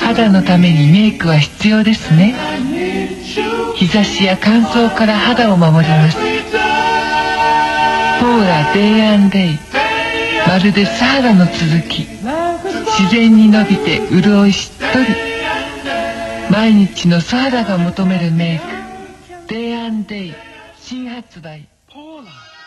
肌のためにメイクは必要ですね。日差しや乾燥から肌を守ります。ポーラデイアンデイ。まるでサーラの続き。自然に伸びて潤いしっとり。毎日のサーラが求めるメイク。デイアンデイ。新発売。ポーラ